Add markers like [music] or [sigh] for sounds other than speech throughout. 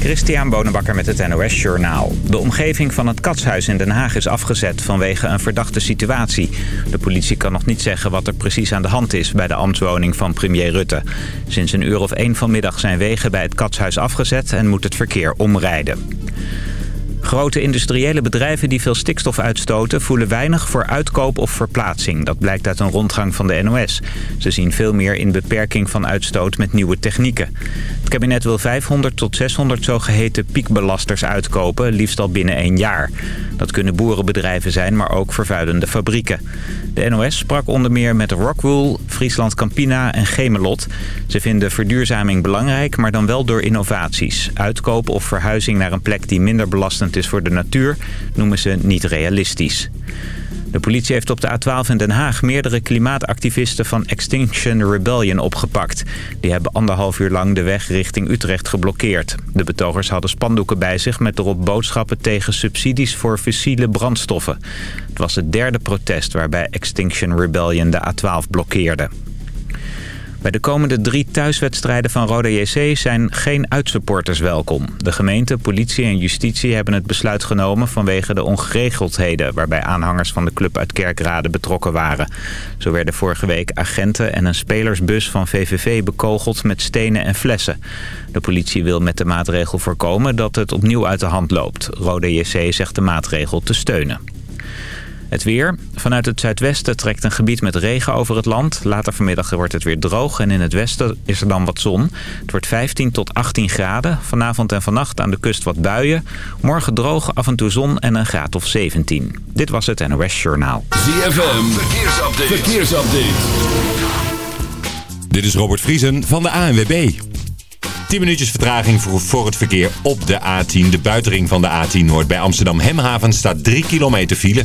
Christian Bonenbakker met het NOS Journaal. De omgeving van het Katshuis in Den Haag is afgezet vanwege een verdachte situatie. De politie kan nog niet zeggen wat er precies aan de hand is bij de ambtswoning van premier Rutte. Sinds een uur of één vanmiddag zijn wegen bij het Katshuis afgezet en moet het verkeer omrijden. Grote industriële bedrijven die veel stikstof uitstoten... voelen weinig voor uitkoop of verplaatsing. Dat blijkt uit een rondgang van de NOS. Ze zien veel meer in beperking van uitstoot met nieuwe technieken. Het kabinet wil 500 tot 600 zogeheten piekbelasters uitkopen... liefst al binnen één jaar. Dat kunnen boerenbedrijven zijn, maar ook vervuilende fabrieken. De NOS sprak onder meer met Rockwool, Friesland Campina en Gemelot. Ze vinden verduurzaming belangrijk, maar dan wel door innovaties. Uitkoop of verhuizing naar een plek die minder belastend is voor de natuur... noemen ze niet realistisch. De politie heeft op de A12 in Den Haag meerdere klimaatactivisten van Extinction Rebellion opgepakt. Die hebben anderhalf uur lang de weg richting Utrecht geblokkeerd. De betogers hadden spandoeken bij zich met erop boodschappen tegen subsidies voor fossiele brandstoffen. Het was het derde protest waarbij Extinction Rebellion de A12 blokkeerde. Bij de komende drie thuiswedstrijden van Roda JC zijn geen uitsupporters welkom. De gemeente, politie en justitie hebben het besluit genomen vanwege de ongeregeldheden... waarbij aanhangers van de club uit Kerkrade betrokken waren. Zo werden vorige week agenten en een spelersbus van VVV bekogeld met stenen en flessen. De politie wil met de maatregel voorkomen dat het opnieuw uit de hand loopt. Roda JC zegt de maatregel te steunen. Het weer. Vanuit het zuidwesten trekt een gebied met regen over het land. Later vanmiddag wordt het weer droog en in het westen is er dan wat zon. Het wordt 15 tot 18 graden. Vanavond en vannacht aan de kust wat buien. Morgen droog, af en toe zon en een graad of 17. Dit was het NOS Journaal. ZFM. Verkeersupdate. Verkeersupdate. Dit is Robert Vriesen van de ANWB. 10 minuutjes vertraging voor, voor het verkeer op de A10. De buitenring van de A10 Noord bij Amsterdam Hemhaven staat 3 kilometer file.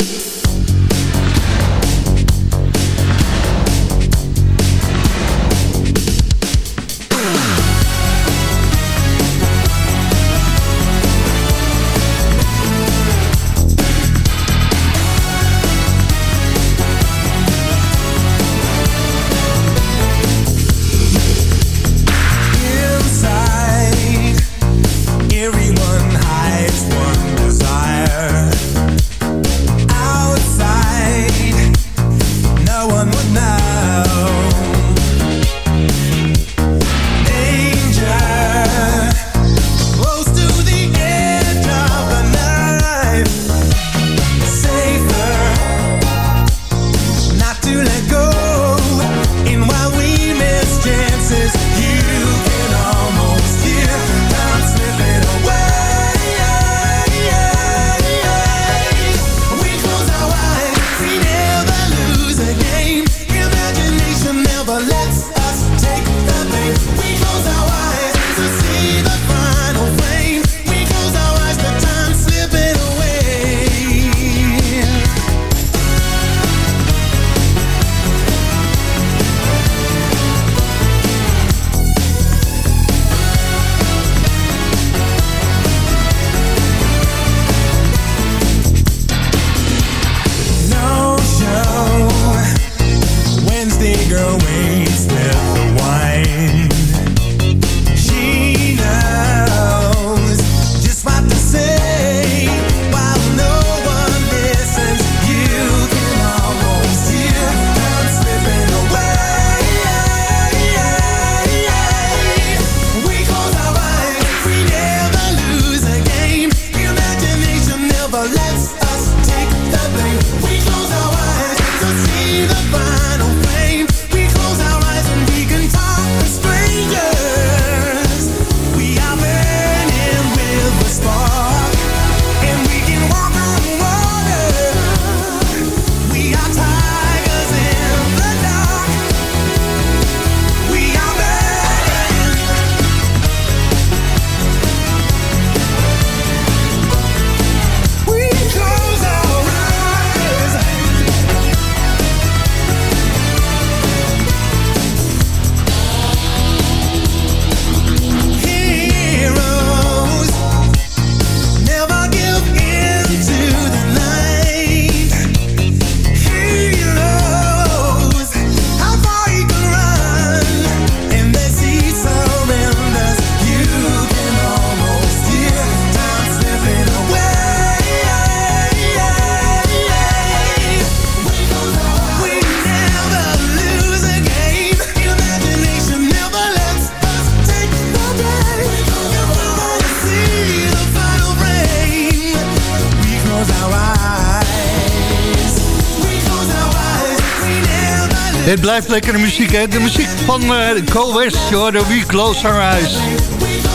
Het blijft lekkere muziek, hè? De muziek van uh, Co West, hoor, We Close Our Eyes.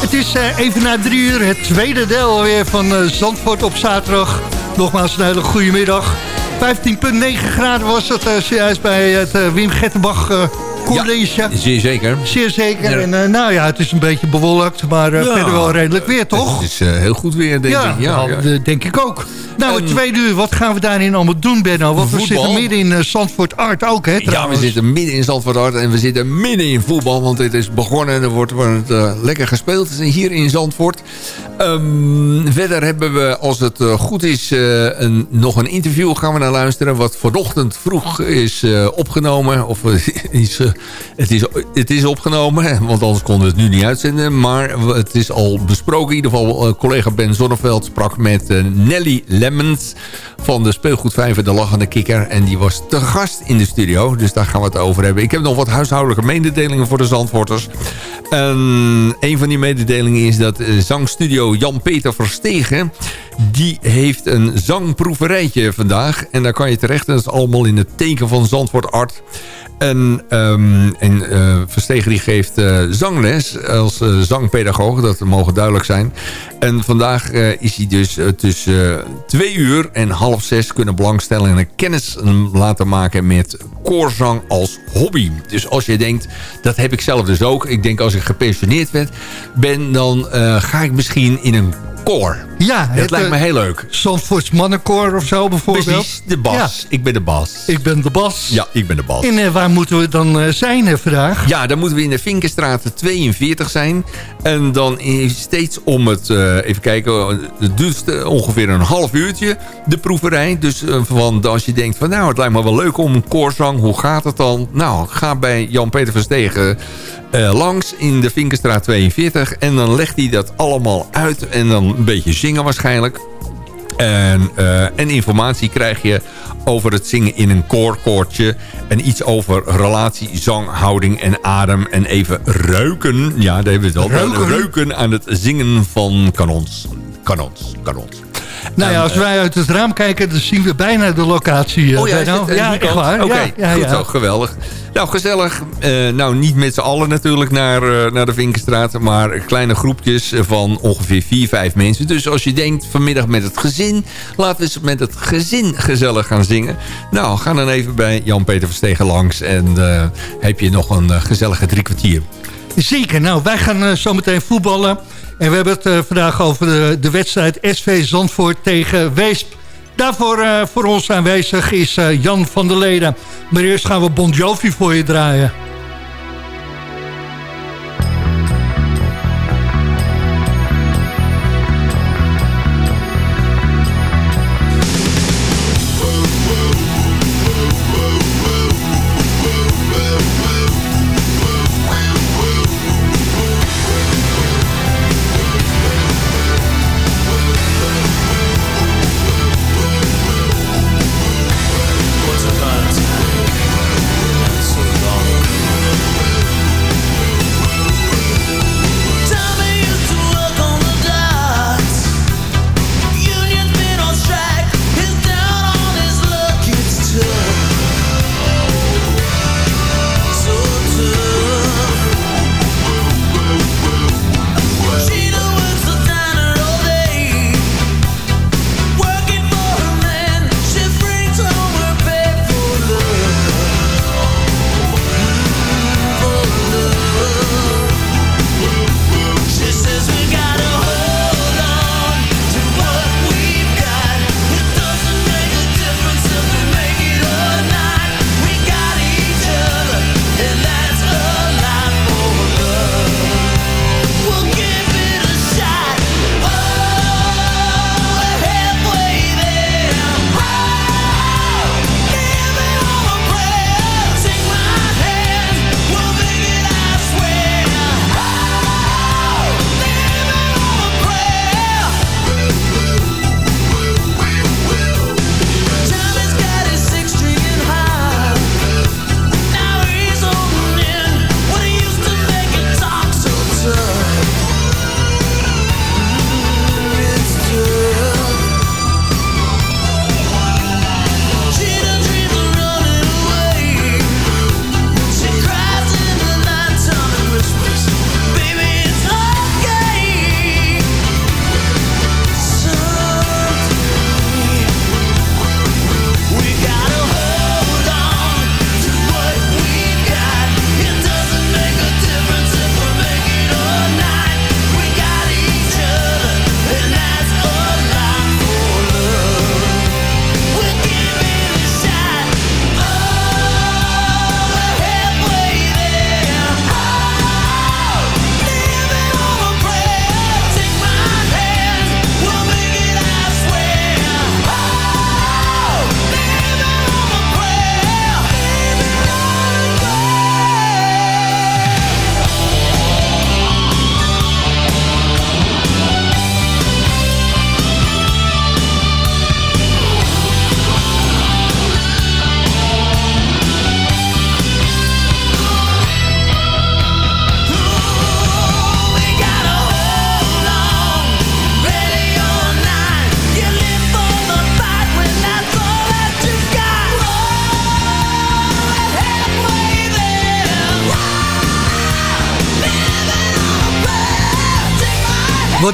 Het is uh, even na drie uur, het tweede deel weer van uh, Zandvoort op zaterdag. Nogmaals een hele goede middag. 15,9 graden was het zojuist bij het Wim Gettenbach college. Ja, zeer zeker. Zeer zeker. En uh, nou ja, het is een beetje bewolkt, maar uh, ja, verder wel redelijk weer, toch? Het is uh, heel goed weer, denk ik. Ja, ja. denk ik ook. Nou, het tweede uur, wat gaan we daarin allemaal doen, Benno? Want voetbal. we zitten midden in Zandvoort Art ook, hè, trouwens. Ja, we zitten midden in Zandvoort Art en we zitten midden in voetbal. Want het is begonnen en er wordt, wordt lekker gespeeld hier in Zandvoort. Um, verder hebben we, als het goed is, een, nog een interview gaan we naar luisteren. Wat vanochtend vroeg is opgenomen. Of [laughs] is het is, het is opgenomen, want anders konden we het nu niet uitzenden. Maar het is al besproken. In ieder geval, uh, collega Ben Zonneveld sprak met uh, Nelly Van de Speelgoedvijver De Lachende Kikker. En die was te gast in de studio, dus daar gaan we het over hebben. Ik heb nog wat huishoudelijke mededelingen voor de Zandvoorters. En een van die mededelingen is dat uh, zangstudio Jan-Peter Verstegen... die heeft een zangproeverijtje vandaag. En daar kan je terecht, dat is allemaal in het teken van Zandvoort Art... En, um, en Verstegen die geeft uh, zangles als uh, zangpedagoog. Dat mogen duidelijk zijn. En vandaag is hij dus tussen twee uur en half zes... kunnen belangstellenden kennis laten maken met koorzang als hobby. Dus als je denkt, dat heb ik zelf dus ook. Ik denk als ik gepensioneerd ben, dan ga ik misschien in een koor. Ja, dat lijkt me eh, heel leuk. Zandvoorts mannenkoor of zo bijvoorbeeld. Precies, de bas. Ik ben de bas. Ik ben de bas. Ja, ik ben de bas. En uh, waar moeten we dan uh, zijn uh, vandaag? Ja, dan moeten we in de Vinkenstraat 42 zijn. En dan is steeds om het, even kijken, het duurt ongeveer een half uurtje, de proeverij. Dus van, als je denkt van nou, het lijkt me wel leuk om een koorzang, hoe gaat het dan? Nou, ga bij Jan-Peter Verstegen langs in de Vinkenstraat 42. En dan legt hij dat allemaal uit en dan een beetje zingen waarschijnlijk. En, uh, en, informatie krijg je over het zingen in een koorkoortje. En iets over relatie, zang, houding en adem. En even ruiken. Ja, daar hebben we het al. Ruiken, ruiken aan het zingen van kanons. Kanons, kanons. Nou ja, als wij uit het raam kijken, dan zien we bijna de locatie. Uh, oh ja, nou, ja echt waar. Oké, ja, goed zo, geweldig. Nou, gezellig. Uh, nou, niet met z'n allen natuurlijk naar, uh, naar de Vinkenstraat. Maar kleine groepjes van ongeveer 4, 5 mensen. Dus als je denkt vanmiddag met het gezin... laten we eens met het gezin gezellig gaan zingen. Nou, ga dan even bij Jan-Peter Verstegen langs. En uh, heb je nog een gezellige drie kwartier. Zeker. Nou, wij gaan zo meteen voetballen. En we hebben het uh, vandaag over de, wedstrijd SV Zandvoort tegen Weesp. Daarvoor uh, voor ons aanwezig is uh, Jan van der Leden. Maar eerst gaan we Bon Jovi voor je draaien.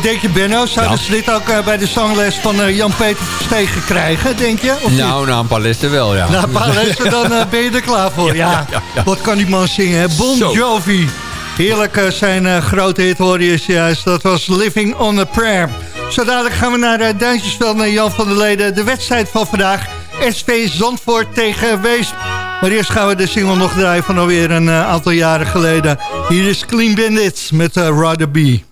Wat denk je, Benno? Zouden ze dit ook uh, bij de zangles van uh, Jan-Peter Verstegen krijgen, denk je? Of nou, na een paar lessen wel, ja. Na een paar lessen, dan uh, ben je er klaar voor. [laughs] Ja, wat kan die man zingen, hè? Bon Zo. Jovi. Heerlijk zijn grote hit hoor je juist. Dat was Living on a Prayer. Zo dadelijk gaan we naar uh, Duintjesveld, naar Jan van der Leden. De wedstrijd van vandaag, SV Zandvoort tegen Weesp. Maar eerst gaan we de single nog draaien van alweer een aantal jaren geleden. Hier is Clean Bandits met uh, Rather Be.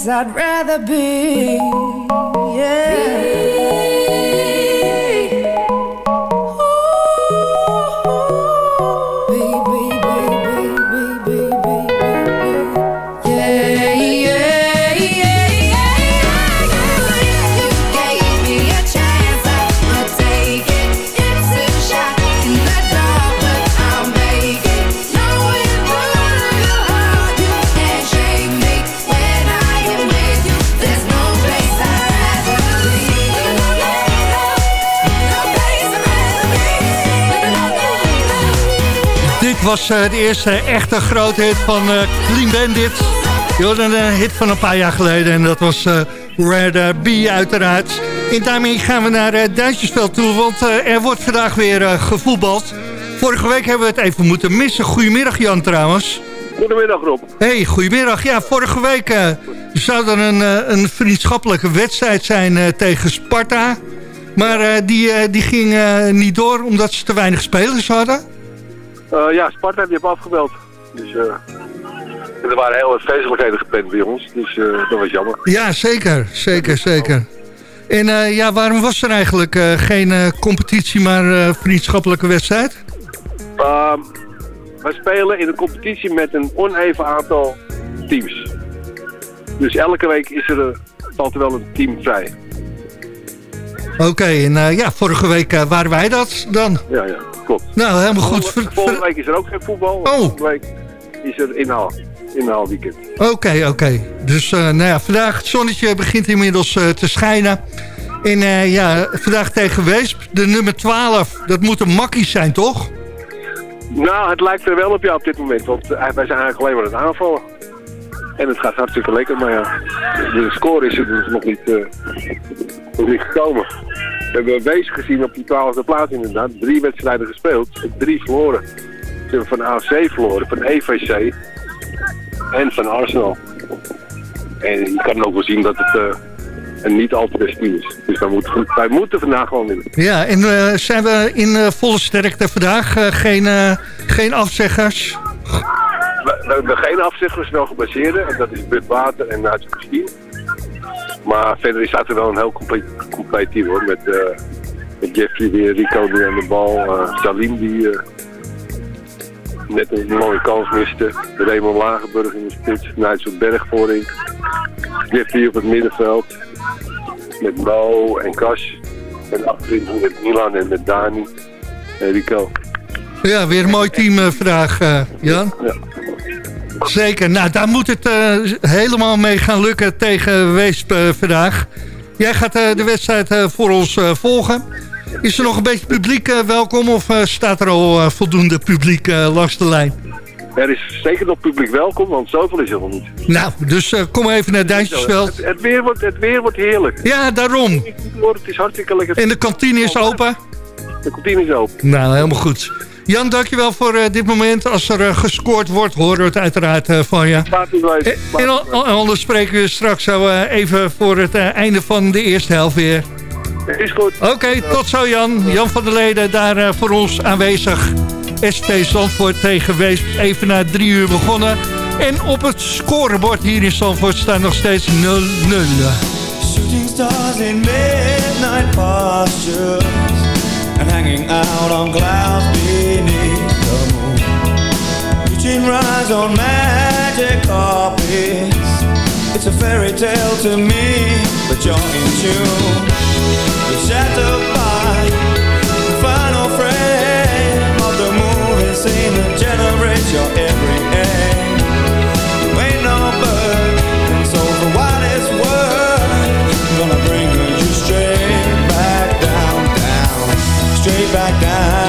was uh, de eerste echte grote hit van uh, Clean Bandit. Je een hit van een paar jaar geleden en dat was uh, Red B uiteraard. En daarmee gaan we naar Duitsersveld toe, want er wordt vandaag weer gevoetbald. Vorige week hebben we het even moeten missen. Goedemiddag Jan trouwens. Goedemiddag Rob. Hey, goedemiddag. Ja, vorige week zou er een, een vriendschappelijke wedstrijd zijn tegen Sparta. Maar die, die ging niet door omdat ze te weinig spelers hadden. Uh, ja, Sparta die heeft afgebeld. Dus uh, er waren heel wat feestelijkheden gepland bij ons. Dus uh, dat was jammer. Ja, zeker. Zeker, zeker. En ja, waarom was er eigenlijk geen competitie, maar vriendschappelijke wedstrijd? Ehm, wij spelen in een competitie met een oneven aantal teams. Dus elke week is er, er wel een team vrij. Oké, en ja, vorige week waren wij dat dan. Ja, ja. Nou, helemaal goed. Volgende, week is er ook geen voetbal. Oh. Volgende week is er inhaal. Inhaalweekend. Oké, oké. Dus uh, nou ja, vandaag het zonnetje begint inmiddels te schijnen. En ja, vandaag tegen Weesp, de nummer 12. Dat moet een makkie zijn, toch? Nou, het lijkt er wel op jou op dit moment, want eh, wij zijn eigenlijk alleen maar aan het aanvallen. En het gaat hartstikke lekker, maar ja, de score is er dus nog niet, eh, nog niet gekomen. We hebben bezig gezien op die twaalfde plaats inderdaad. Drie wedstrijden gespeeld, drie verloren. Ze hebben van AFC verloren, van EVC en van Arsenal. En je kan ook wel zien dat het eh, een niet al te best is. Dus wij moeten, moeten vandaag gewoon winnen. Ja, en eh, zijn we in volle sterkte vandaag? Geen, geen afzeggers? Hebben geen afzeggers, wel gebaseerde. En dat is Bud Water en Nacho Christine. Maar verder staat er wel een heel compleet, team hoor. Met, eh, Jeffrey weer, Rico die aan de bal. eh, Salim die eh, net een mooie kans miste. Raymond Lagenburg in de spits. Berg voorin. Jeffrey op het middenveld. Met Mo en Kas. En achterin met Milan en met Dani. En Rico. Ja, weer een mooi team eh, vandaag, eh, Jan. Ja. Zeker. Nou, daar moet het eh, helemaal mee gaan lukken tegen Weesp vandaag. Jij gaat de wedstrijd voor ons volgen. Is er nog een beetje publiek welkom of staat er al voldoende publiek langs de lijn? Er is zeker nog publiek welkom, want zoveel is er nog niet. Nou, dus kom even naar Duintjesveld. Het, het, weer wordt, het weer wordt heerlijk. Ja, daarom. Het is hartstikke lekker. En de kantine is open. De kantine is open. Nou, helemaal goed. Jan, dankjewel voor eh, dit moment. Als er eh, gescoord wordt, horen we het uiteraard eh, van je. En, en anders spreken we straks zo even voor het einde van de eerste helft weer. Is goed. Oké, tot zo Jan. Jan van der Leden daar voor ons aanwezig. SV Zandvoort tegen Weesp even na drie uur begonnen. En op het scorebord hier in Zandvoort staat nog steeds 0-0. Shooting stars in midnight postures And hanging out on clouds beneath the moon. Reaching rise on magic carpets. It's a fairy tale to me, but you're in tune. You're by the final frame Of the movie scene that generates your Straight back down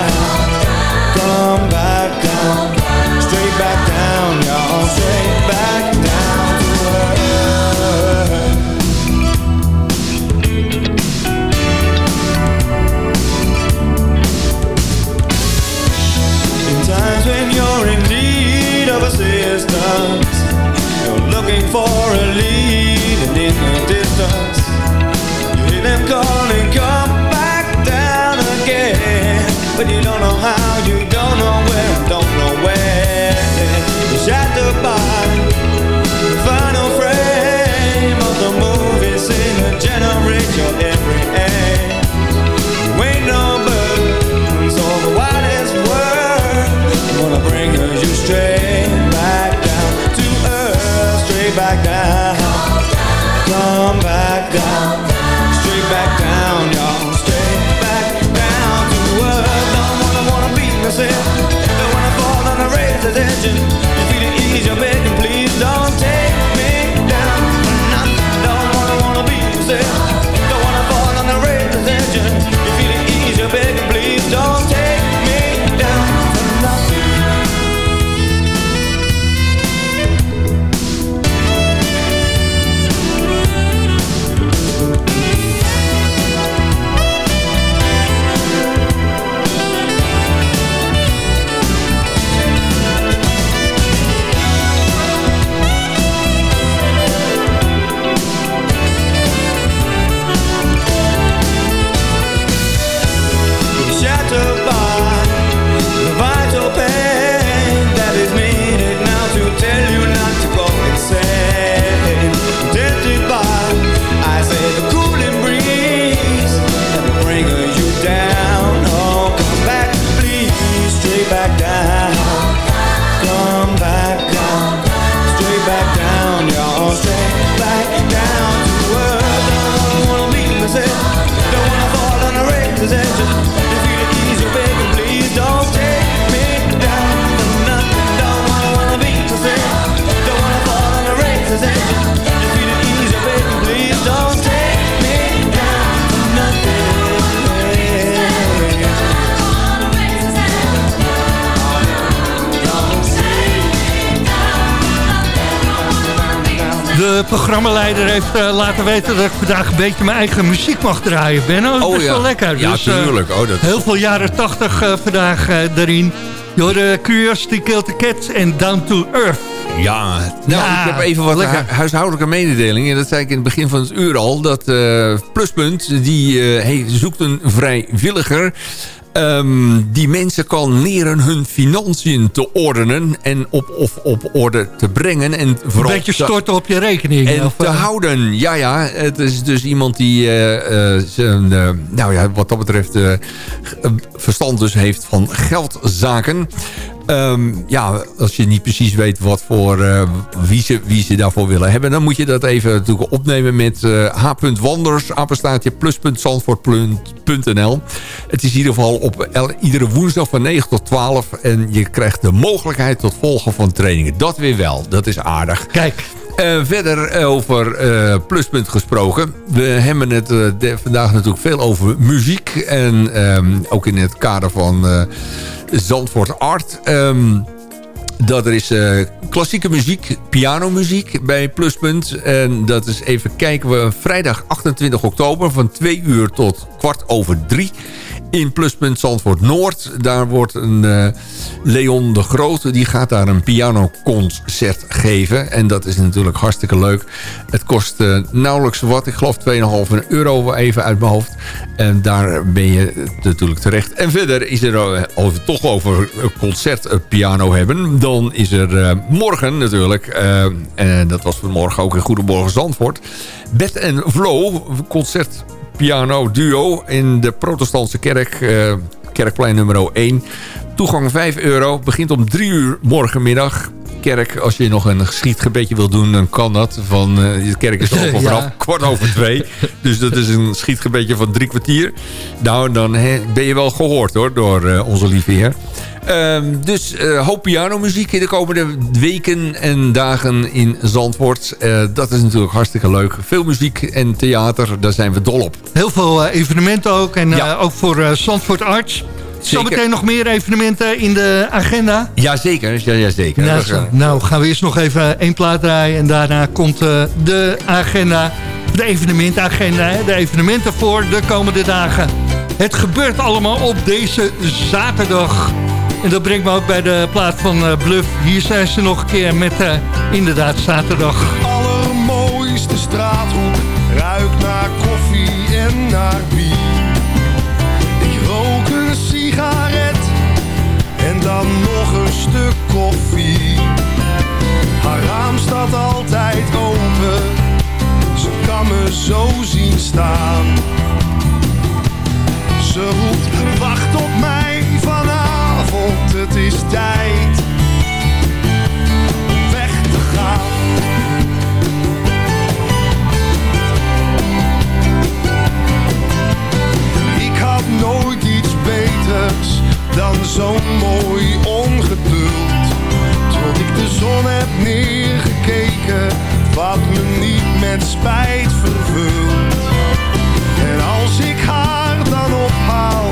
de programmaleider heeft eh, laten weten dat ik vandaag een beetje mijn eigen muziek mag draaien, Benno. Dat Oh, is ja. wel lekker. Ja, Dus, eh, tuurlijk. Oh, dat- Heel veel jaren 80 eh, vandaag daarin. Je hoorde Curiosity Killed the Cat en Down to Earth. Ja, nou, Ja, ik heb even wat lekker. hu- huishoudelijke mededelingen. Dat zei ik in het begin van het uur al. Dat Pluspunt, die hey, zoekt een vrijwilliger... Ehm, die mensen kan leren hun financiën te ordenen... en op, of op orde te brengen. En Een vooral beetje te- storten op je rekening. en of, te eh, houden. Ja, ja. Het is dus iemand die eh, eh, zijn, nou ja, wat dat betreft verstand dus heeft van geldzaken. Ehm, ja, als je niet precies weet wat voor, eh, wie, ze, wie ze daarvoor willen hebben... dan moet je dat even natuurlijk opnemen met eh h.wanders, apenstaatje, plus.zandvoort.nl. Het is in ieder geval op iedere woensdag van 9 tot 12... en je krijgt de mogelijkheid tot volgen van trainingen. Dat weer wel, dat is aardig. Kijk, Eh, verder over eh, Pluspunt gesproken. We hebben het eh, vandaag natuurlijk veel over muziek. En ehm, ook in het kader van eh, Zandvoort Art. Ehm, dat er is eh, klassieke muziek, pianomuziek bij Pluspunt. En dat is even kijken we vrijdag 28 oktober van 2 uur tot kwart over 3 in Pluspunt Zandvoort Noord. Daar wordt een eh, Leon de Grote, die gaat daar een pianoconcert geven. En dat is natuurlijk hartstikke leuk. Het kost eh, nauwelijks wat, ik geloof 2,5 euro even uit mijn hoofd. En daar ben je natuurlijk terecht. En verder is er, eh, als we toch over concertpiano hebben... dan is er morgen natuurlijk, en dat was vanmorgen ook in Goedemorgen Zandvoort... Bed en Flow, concert piano duo in de protestantse kerk, eh, kerkplein nummer 1. Toegang 5 euro, begint om 3 uur morgenmiddag. Kerk, als je nog een schietgebedje wil doen, dan kan dat. Van, eh, de kerk is open [laughs] Ja. vanaf kwart over twee. Dus dat is een schietgebedje van drie kwartier. Nou, dan ben je wel gehoord hoor, door eh, onze lieve heer. Ehm, dus eh hoop pianomuziek in de komende weken en dagen in Zandvoort. Eh, dat is natuurlijk hartstikke leuk. Veel muziek en theater, daar zijn we dol op. heel veel eh, evenementen ook. En Ja. ook voor Zandvoort Arts. Zometeen nog meer evenementen in de agenda. Jazeker, ja, ja, zeker. Nou, gaan- nou, gaan we eerst nog even één plaat draaien. En daarna komt de agenda, de evenementagenda. De evenementen voor de komende dagen. Het gebeurt allemaal op deze zaterdag. En dat brengt me ook bij de plaat van eh, Bluff. Hier zijn ze nog een keer met eh, inderdaad zaterdag. allermooiste straathoek ruikt naar koffie en naar bier. Ik rook een sigaret en dan nog een stuk koffie. Haar raam staat altijd open, ze kan me zo zien staan. Ze roept, wacht op vanavond, het is tijd om weg te gaan. Ik had nooit iets beters dan zo'n mooi ongeduld. Tot ik de zon heb neergekeken, wat me niet met spijt vervult. En als ik haar dan ophaal,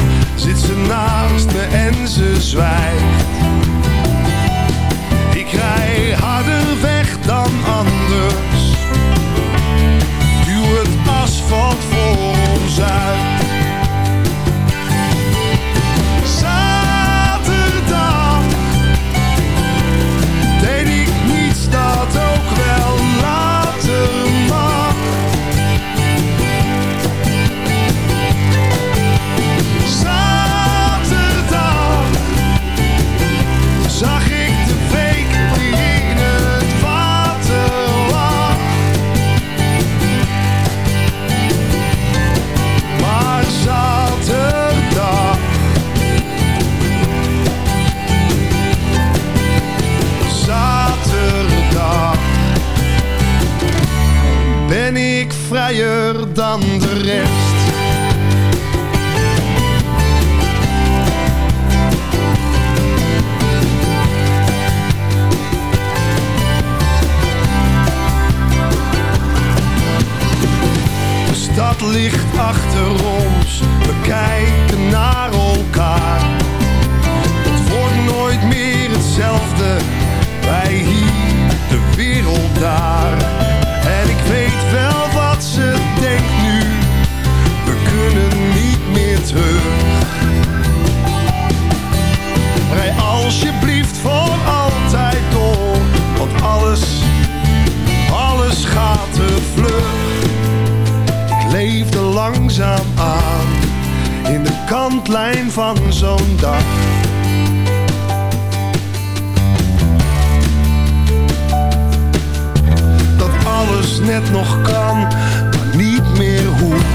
net nog kan, maar niet meer hoeft.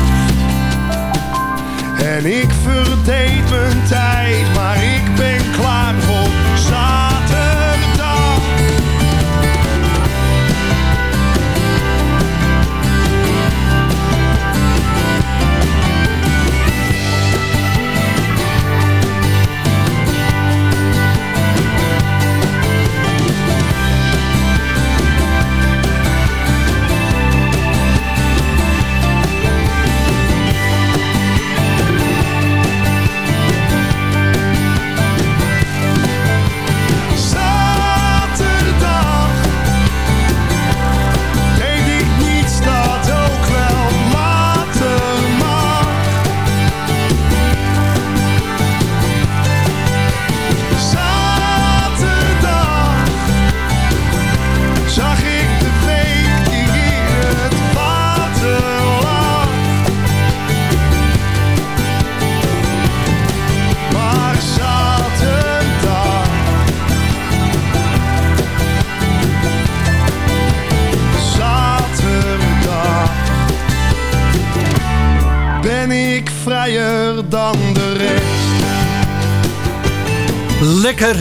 En ik verdeed mijn tijd,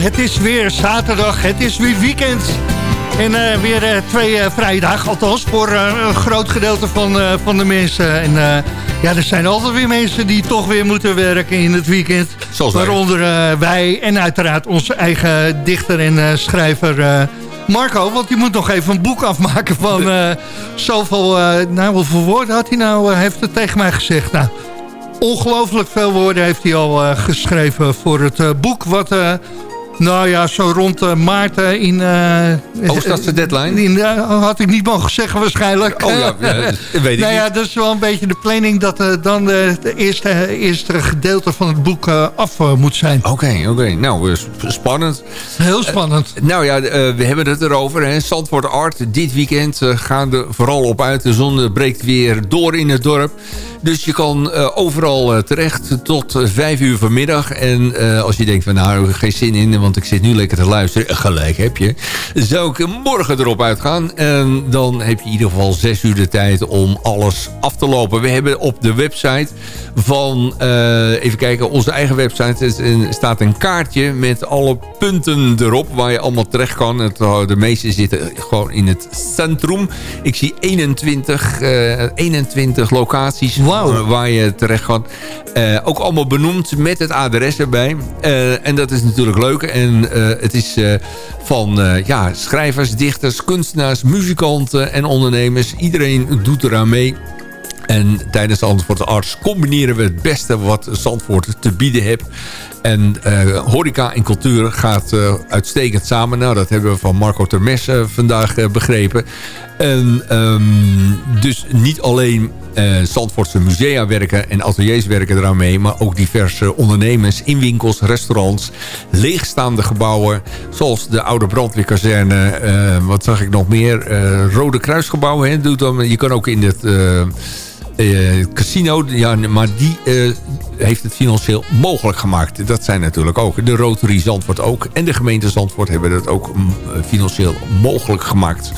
het is weer zaterdag, het is weer weekend. En eh, weer eh, twee uh, vrije dagen, althans voor eh, een groot gedeelte van, eh, van de mensen. En eh, ja, er zijn altijd weer mensen die toch weer moeten werken in het weekend. Zoals wij. Waaronder eh, wij en uiteraard onze eigen dichter en eh, schrijver eh, Marco. Want die moet nog even een boek afmaken van eh, zoveel... eh, nou, hoeveel woorden had hij nou, eh, heeft het tegen mij gezegd. Nou, ongelooflijk veel woorden heeft hij al eh, geschreven voor het eh, boek... wat, eh, nou ja, zo rond eh, maart eh, in... eh, Oh, is dat zijn deadline? in, had ik niet mogen zeggen waarschijnlijk. Oh ja, ja, [laughs] weet ik nou ja, niet. dat is wel een beetje de planning... dat dan de, de eerste, eerste gedeelte van het boek af moet zijn. Oké, oké. Nou, sp- spannend. Heel spannend. Nou ja, we hebben het erover. Hè. Zandvoort Art, dit weekend gaan er vooral op uit. De zon breekt weer door in het dorp. Dus je kan eh, overal eh, terecht tot eh, vijf uur vanmiddag. En als je denkt van nou, geen zin in... want ik zit nu lekker te luisteren. Gelijk heb je. Zou ik morgen erop uitgaan. En dan heb je in ieder geval zes uur de tijd om alles af te lopen. We hebben op de website van... even kijken, onze eigen website is staat een kaartje met alle punten erop... waar je allemaal terecht kan. Het, de meeste zitten gewoon in het centrum. Ik zie 21, eh, 21 locaties Waar je terecht kan. Eh, ook allemaal benoemd met het adres erbij. Eh, en dat is natuurlijk leuk. En eh, het is van ja, schrijvers, dichters, kunstenaars, muzikanten en ondernemers. Iedereen doet eraan mee. En tijdens de Zandvoort Arts combineren we het beste wat Zandvoort te bieden heeft. En eh, horeca en cultuur gaat uitstekend samen. Nou, dat hebben we van Marco Termes vandaag begrepen. En ehm, dus niet alleen eh Zandvoortse musea werken en ateliers werken eraan mee... maar ook diverse ondernemers in winkels, restaurants, leegstaande gebouwen... zoals de oude brandweerkazerne, eh, wat zag ik nog meer? Eh, Rode Kruisgebouw, hè, doet dan, je kan ook in het... casino, ja, maar die heeft het financieel mogelijk gemaakt. Dat zijn natuurlijk ook de Rotary Zandvoort ook. En de gemeente Zandvoort hebben dat ook mm, financieel mogelijk gemaakt.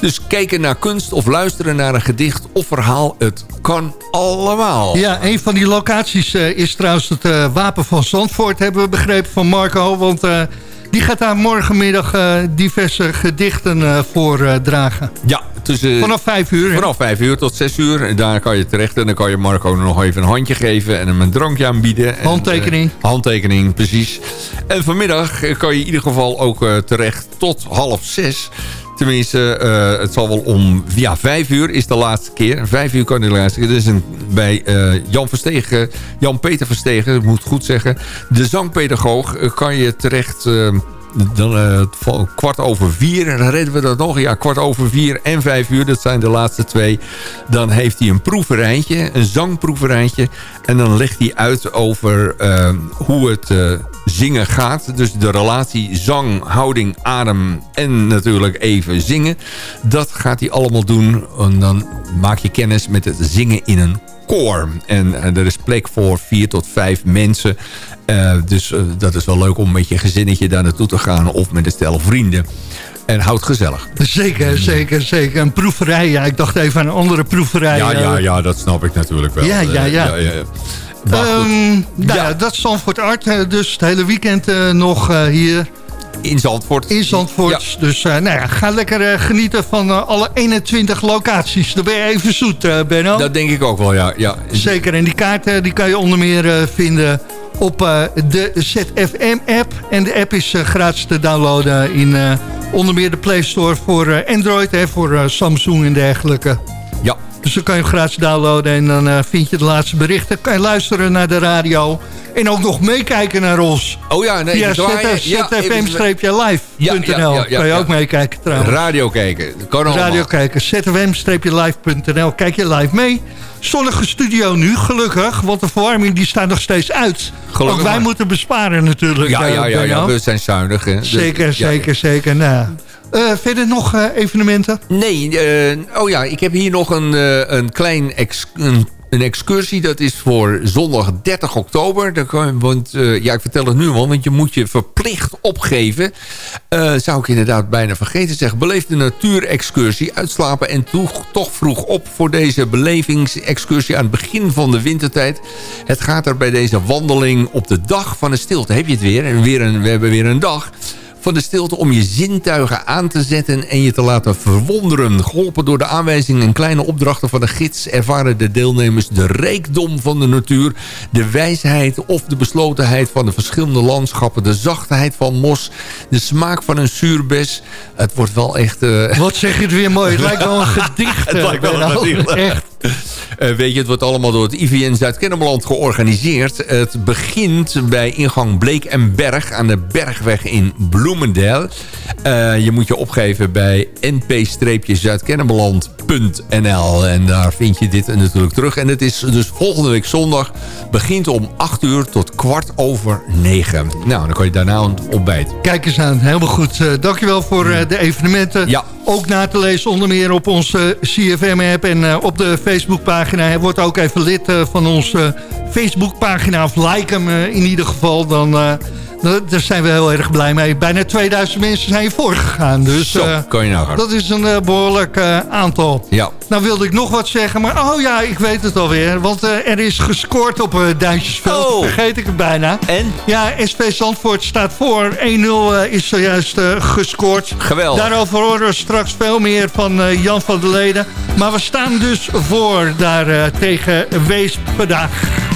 Dus kijken naar kunst of luisteren naar een gedicht of verhaal. Het kan allemaal. Ja, een van die locaties eh, is trouwens het eh, Wapen van Zandvoort, hebben we begrepen van Marco. Want eh, die gaat daar morgenmiddag diverse gedichten voor dragen. Ja, tussen... Vanaf vijf uur. Vanaf 5 uur tot 6 uur. En daar kan je terecht. En dan kan je Marco nog even een handje geven. En hem een drankje aanbieden. En, Handtekening. handtekening, precies. En vanmiddag kan je in ieder geval ook terecht tot half 6. Tenminste, eh, het zal wel om... Ja, 5 uur is de laatste keer. 5 uur kan laatste keer. Dat is een, bij eh, Jan Verstegen, Jan-Peter Verstegen, ik moet goed zeggen. De zangpedagoog eh, kan je terecht... dan eh, kwart over vier, dan redden we dat nog. Ja, kwart over vier en vijf uur, dat zijn de laatste twee. Dan heeft hij een proeverijntje, een zangproeverijntje. En dan legt hij uit over eh, hoe het eh, zingen gaat. Dus de relatie zang, houding, adem en natuurlijk even zingen. Dat gaat hij allemaal doen. En dan maak je kennis met het zingen in een koor. En eh, er is plek voor vier tot vijf mensen. Eh, dus eh, dat is wel leuk om met je gezinnetje daar naartoe te gaan... of met een stel vrienden. En houd gezellig. Zeker, zeker, zeker. Een proeverij, ja. Ik dacht even aan een andere proeverij. Ja, ja, ja, dat snap ik natuurlijk wel. Ja, ja, ja. Maar goed, Ehm, nou, Ja. dat is Zandvoort Art. Dus het hele weekend nog hier in Zandvoort. in Zandvoort. Dus eh, nou ja, ga lekker eh, genieten van eh, alle 21 locaties. Dan ben je even zoet, Benno. Dat denk ik ook wel, ja. ja. Zeker, en die kaarten die kan je onder meer vinden op de ZFM-app. En de app is gratis te downloaden in onder meer de Play Store voor Android... en voor Samsung en dergelijke. Ja. Dus dan kan je hem gratis downloaden en dan eh, vind je de laatste berichten. Kan je luisteren naar de radio en ook nog meekijken naar ons. Oh ja, nee, Via zfm-live.nl Ja, ja, kan je ook meekijken trouwens. Radio kijken. Dat kan allemaal. Radio kijken, zfm-live.nl. Kijk je live mee. Zonnige studio nu, gelukkig. Want de verwarming die staat nog steeds uit. Gelukkig Ook wij maar. moeten besparen natuurlijk. Ja, eh, ja, ja, we zijn zuinig. Hè. Dus- Zeker, zeker, zeker. Nou, eh, verder nog eh, evenementen? Nee, eh, oh ja, ik heb hier nog een, een klein een, excursie. Dat is voor zondag 30 oktober. Want, ja, ik vertel het nu al, want je moet je verplicht opgeven. Zou ik inderdaad bijna vergeten zeggen. Beleef de natuurexcursie, uitslapen en toch vroeg op... voor deze belevingsexcursie aan het begin van de wintertijd. Het gaat er bij deze wandeling op de dag van de stilte. Heb je het weer? En weer een, we hebben weer een dag van de stilte om je zintuigen aan te zetten en je te laten verwonderen. Geholpen door de aanwijzingen en kleine opdrachten van de gids... ervaren de deelnemers de rijkdom van de natuur... de wijsheid of de beslotenheid van de verschillende landschappen... de zachtheid van mos, de smaak van een zuurbes. Het wordt wel echt... eh, Wat zeg je het weer mooi. Het lijkt wel een gedicht. [laughs] Het lijkt wel een Benno. gedicht. Echt. [laughs] Eh, weet je, het wordt allemaal door het IVN Zuid-Kennemerland georganiseerd. Het begint bij ingang Bleek en Berg aan de Bergweg in Bloemendaal. Eh, je moet je opgeven bij np-zuidkennemerland.nl en daar vind je dit natuurlijk terug. En het is dus volgende week zondag, begint om 8 uur tot kwart over 9. Nou, dan kan je daarna ontbijt. Kijk eens aan, helemaal goed. Eh, dankjewel voor de evenementen. Ja. Ook na te lezen onder meer op onze CFM-app en op de Facebookpagina. Hij wordt ook even lid eh, van onze Facebookpagina of like hem eh, in ieder geval. Dan, eh, da- daar zijn we heel erg blij mee. Bijna 2000 mensen zijn hiervoor gegaan. Dus Zo, kan je nou gaan. dat is een eh, behoorlijk eh, aantal. Ja. Nou wilde ik nog wat zeggen, maar oh ja, ik weet het alweer. Want er is gescoord op Duintjesveld. Oh. Vergeet ik het bijna. En? Ja, SV Zandvoort staat voor. 1-0 eh, is zojuist gescoord. Geweldig. Daarover horen we straks veel meer van Jan van der Leden. Maar we staan dus voor daar eh, tegen Wees vandaag.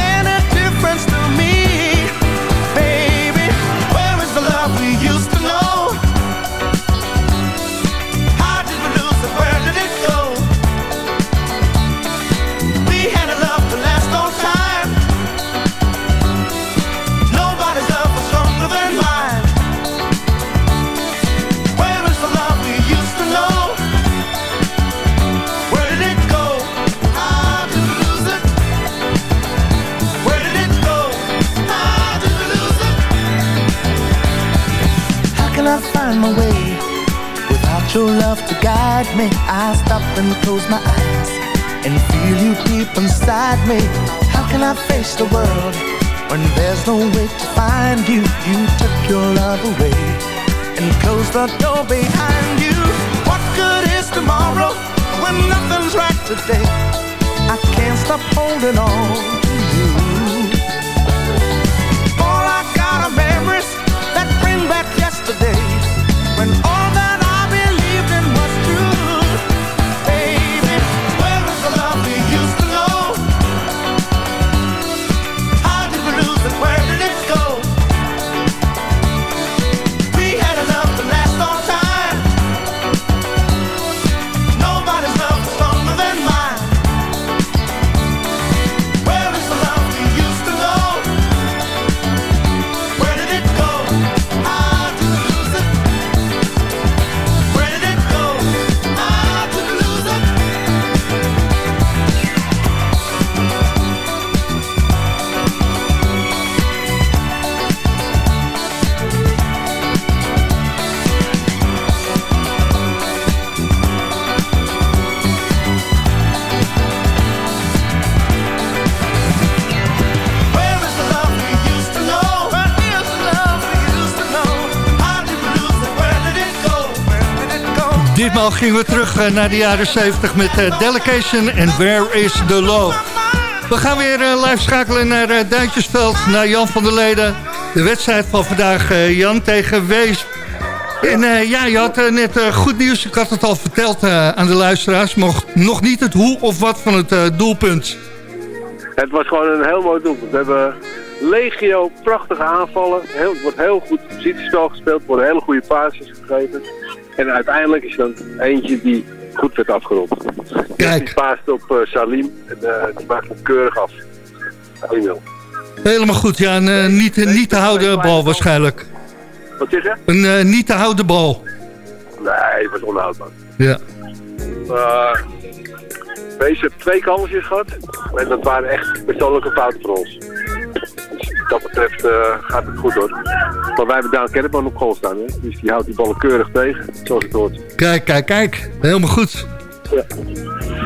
any difference to me, guide me? I stop and close my eyes and feel you deep inside me. How can I face the world when there's no way to find you? You took your love away and closed the door behind you. What good is tomorrow when nothing's right today, I can't stop holding on to you. All I got are memories that bring back yesterday Ditmaal gingen we terug eh, naar de jaren 70 met eh, Delegation en Where is the Love. We gaan weer eh, live schakelen naar Duintjesveld, naar Jan van der Leden. De wedstrijd van vandaag, Jan tegen Wees. En ja, je had net goed nieuws. Ik had het al verteld aan de luisteraars. Maar nog niet het hoe of wat van het doelpunt. Het was gewoon een heel mooi doelpunt. We hebben legio prachtige aanvallen. Heel, het wordt heel goed positiespel gespeeld. Er worden hele goede passes gegeven. En uiteindelijk is er dan eentje die goed werd afgerond. Kijk. Die paaste op eh, Salim. En eh, die maakte hem keurig af. 1-0. Helemaal goed. Ja, een eh, niet, niet te houden bal waarschijnlijk. Wat zeg je? Een niet te houden bal. Nee, het was onhoudbaar. Ja. Wees heeft twee kansjes gehad. En dat waren echt persoonlijke fouten voor ons. Dat betreft eh, gaat het goed hoor. Maar wij hebben Daan Kerkman op goal staan. Hè? Dus die houdt die ballen keurig tegen, zoals het hoort. Kijk, kijk, kijk. Helemaal goed. Ja.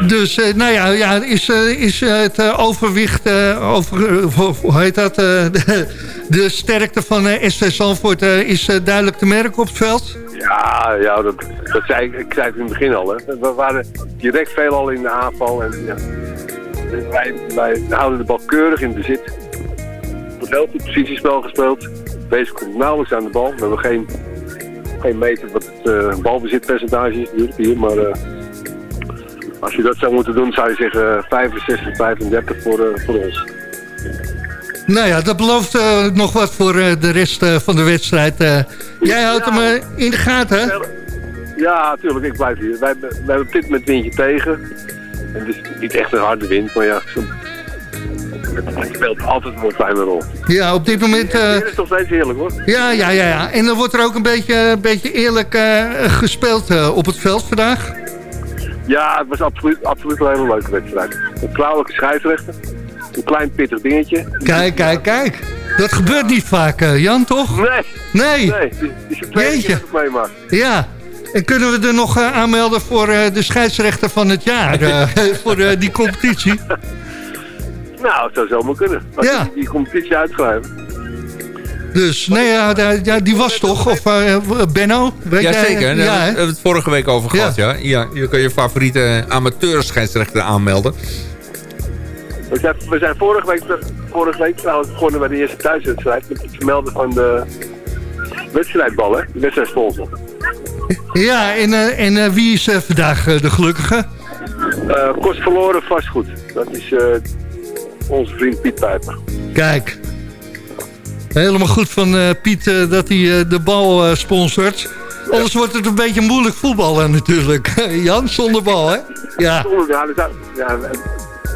Dus, eh, nou ja, ja is, eh, is het overwicht, over, hoe- heet dat, [laughs] de, de sterkte van SV Zandvoort is duidelijk te merken op het veld? Ja, ja dat, dat zei ik, ik zei het in het begin al. Hè. We waren direct veelal in de aanval. En, ja, wij, wij houden de bal keurig in bezit. Wordt heel goed positiespel gespeeld. Deze komt nauwelijks aan de bal. We hebben geen, geen meter wat het eh, balbezitpercentage is natuurlijk hier. Maar eh, als je dat zou moeten doen, zou je zeggen 65, 35 voor, eh, voor ons. Nou ja, dat belooft eh, nog wat voor eh, de rest eh, van de wedstrijd. eh. jij houdt hem eh, in de gaten, hè? Ja, natuurlijk, ik blijf hier. Wij, wij hebben dit met windje tegen. En het is niet echt een harde wind, maar ja, het speelt altijd een fijne rol. Ja, op dit moment... eh, Het is nog steeds heerlijk hoor. ja, ja, ja, ja. En dan wordt er ook een beetje, een beetje eerlijk eh, gespeeld eh, op het veld vandaag. Ja, het was absoluut, absoluut een hele leuke wedstrijd. Een klauwelijke scheidsrechter. Een klein pittig dingetje. Kijk, kijk, kijk. Dat gebeurt niet vaak, eh, Jan, toch? Nee, Nee. nee, die, die is keer. Ja. En kunnen we er nog eh, aanmelden voor eh, de scheidsrechter van het jaar? [laughs] eh, voor eh, die competitie? Nou, het zou zomaar kunnen. Als Ja. je die competitie uitschrijven. Dus, nee, ja, daar- ja, die was toch? Of eh, Benno? Weet Jazeker, daar Ja, hè? hebben we het vorige week over gehad. Ja. Ja, je kan je favoriete amateurscheidsrechter aanmelden. We zijn, we zijn vorige week, vorige week trouwens begonnen bij de eerste thuiswedstrijd. Met het vermelden van de wedstrijdballen. De wedstrijdsponsor. Ja, en, eh, en eh, wie is vandaag de gelukkige? Eh, kost verloren vastgoed. Dat is eh, onze vriend Piet Pijper. Kijk. Helemaal goed van eh, Piet eh, dat hij eh, de bal sponsort. Anders wordt het een beetje moeilijk voetballen natuurlijk. [laughs] Jan, zonder bal, hè? Ja. Zonder- Ja, zijn- ja, we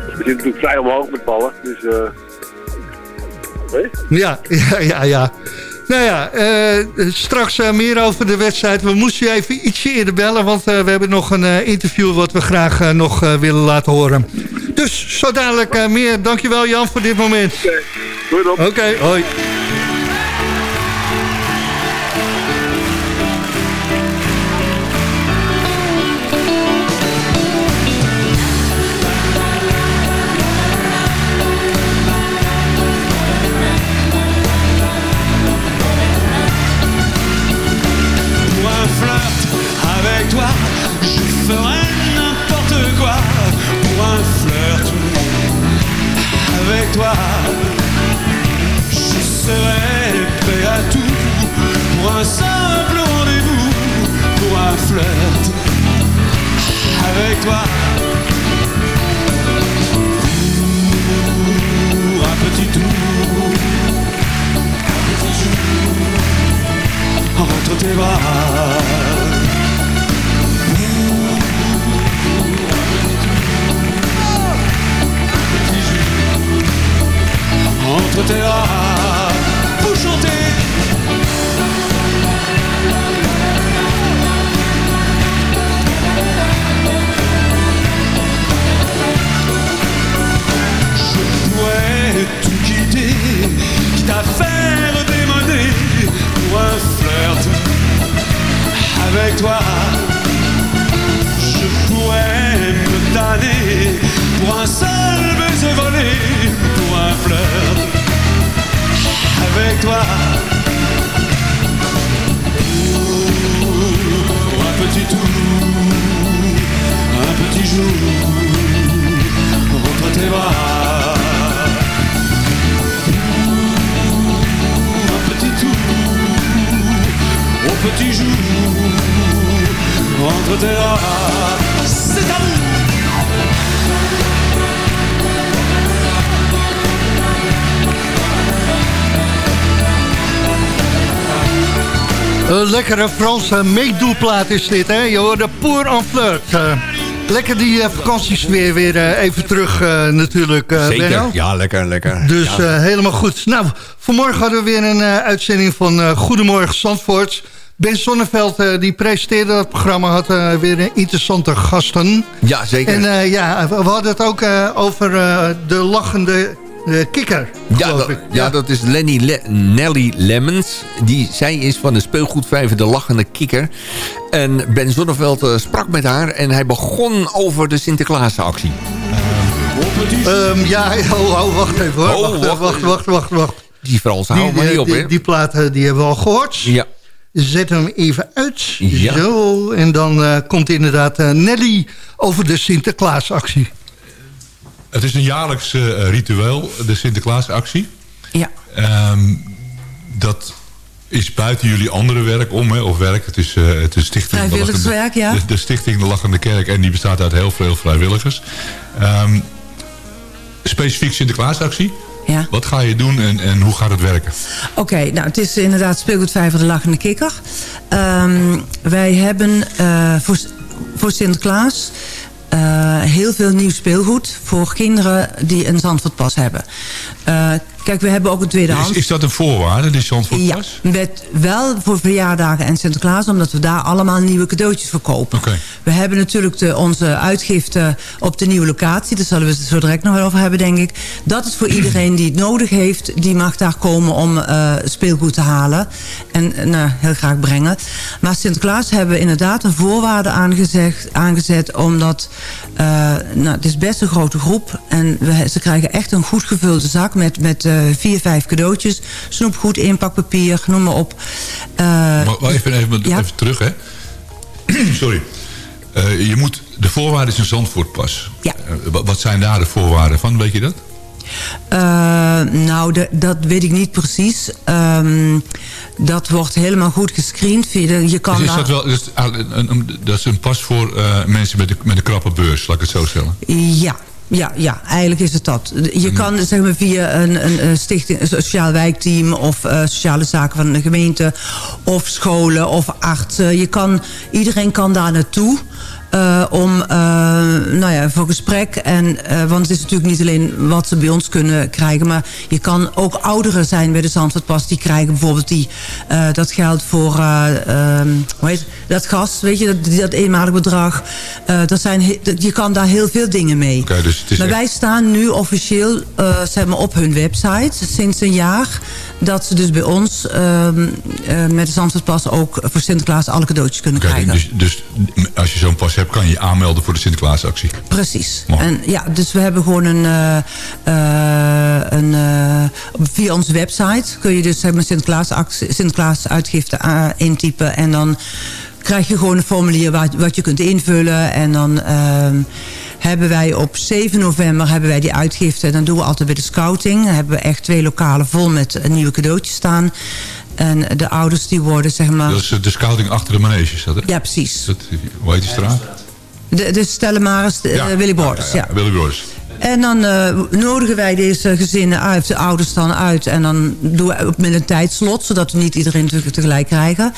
zitten natuurlijk vrij omhoog met ballen. Dus, eh? [laughs] Ja, ja, ja, ja. Nou ja, eh, straks eh, meer over de wedstrijd. We moesten je even ietsje eerder bellen, want eh, we hebben nog een interview wat we graag nog willen laten horen. Dus zo dadelijk meer. Dankjewel Jan voor dit moment. Oké. Oké, hoi. Toi. Lekkere Franse meedoelplaat is dit, hè? Je hoorde Pour en Flirt. Eh, lekker die uh, vakantiesfeer weer eh, even terug natuurlijk, Zeker, Benno. ja, lekker, lekker. Dus ja. helemaal goed. Nou, vanmorgen hadden we weer een uitzending van Goedemorgen Zandvoort. Ben Sonneveld, die presenteerde dat programma, had weer interessante gasten. ja, zeker. En ja, we hadden het ook over de lachende kikker, Ja, dat, ja, dat is Lenny Le- Nelly Lemmens. Die, zij is van de speelgoedvijver De Lachende Kikker. En Ben Zonneveld eh, sprak met haar en hij begon over de Sinterklaasactie. Ehm, ja, [laughs] oh, oh, wacht even hoor. Oh, wacht, wacht wacht, wacht, wacht, wacht. Die Fransen houden maar die, niet op, die, hè? die platen die hebben we al gehoord. Ja. Zet hem even uit. Ja. Zo, en dan eh, komt inderdaad eh, Nelly over de Sinterklaasactie. Het is een jaarlijks eh, ritueel, de Sinterklaasactie. Ja. Ehm, dat is buiten jullie andere werk om, hè, of werk. Het is, eh, het is stichting de, Vrijwilligerswerk, ja. de, de Stichting De Lachende Kerk. En die bestaat uit heel veel vrijwilligers. Ehm, specifiek Sinterklaasactie. Ja. Wat ga je doen en, en hoe gaat het werken? Oké, nou het is inderdaad speelgoedvijver de Lachende Kikker. Ehm, wij hebben eh, voor, voor Sinterklaas heel veel nieuw speelgoed voor kinderen die een Zandvoortpas hebben. Kijk, we hebben ook een Is, tweedehands. is dat een voorwaarde, die Zandvoortpas? Ja, met wel voor verjaardagen en Sinterklaas... omdat we daar allemaal nieuwe cadeautjes verkopen. Oké. We hebben natuurlijk de, onze uitgifte op de nieuwe locatie. Daar zullen we het zo direct nog wel over hebben, denk ik. Dat is voor iedereen die het nodig heeft. Die mag daar komen om eh, speelgoed te halen. En eh, nou, heel graag brengen. Maar Sinterklaas hebben we inderdaad een voorwaarde aangezet. aangezet omdat eh, nou, het is best een grote groep. En we, ze krijgen echt een goed gevulde zak met, met vier, vijf cadeautjes. Snoepgoed, inpakpapier, noem maar op. Eh, Maar, maar even, even, Ja. even terug, hè. [clears throat] Sorry. Eh, je moet, de voorwaarde is een Zandvoortpas. Ja. Eh, wat- zijn daar de voorwaarden van, weet je dat? Eh, nou, de- dat weet ik niet precies. Ehm, dat wordt helemaal goed gescreend. De- Je kan Dus is dat, wel, dat, is, ah, een, dat is een pas voor eh, mensen met de, met een krappe beurs, laat ik het zo stellen. Ja, ja, ja, eigenlijk is het dat. Je kan zeg maar, via een, een, stichting, een sociaal wijkteam... of eh, sociale zaken van de gemeente... of scholen of artsen. Je kan, iedereen kan daar naartoe... eh, om, eh, nou ja, voor gesprek. En, eh, want het is natuurlijk niet alleen wat ze bij ons kunnen krijgen... maar je kan ook ouderen zijn bij de Zandvoortpas. Die krijgen bijvoorbeeld die, dat geld voor eh, ehm, hoe heet, dat gas. Weet je, dat, dat eenmalig bedrag. Dat zijn, je kan daar heel veel dingen mee. Dus het is maar echt- wij staan nu officieel zeg maar op hun website sinds een jaar. Dat ze dus bij ons ehm, eh, met de Zandvoortpas ook voor Sinterklaas alle cadeautjes kunnen krijgen. dus, dus als je zo'n pas hebt, kan je je aanmelden voor de Sinterklaasactie. Precies. Mooi. En ja, dus we hebben gewoon een, eh, eh, een eh, via onze website kun je dus zeg maar Sinterklaas, Sinterklaas uitgifte intypen en dan krijg je gewoon een formulier wat, wat je kunt invullen en dan ehm, hebben wij op 7 november hebben wij die uitgifte. En dan doen we altijd bij de scouting. Dan hebben we echt twee lokalen vol met nieuwe cadeautjes staan. En de ouders die worden zeg maar... Dat is eh, de scouting achter de manege, is dat het? Ja, precies. Dat, hoe heet die straat? De, de Stellemaris, de, Ja. eh, Willy Borders, ja. Willy Borders. En dan eh, nodigen wij deze gezinnen uit, de ouders dan uit. En dan doen we ook met een tijdslot, zodat we niet iedereen natuurlijk tegelijk krijgen.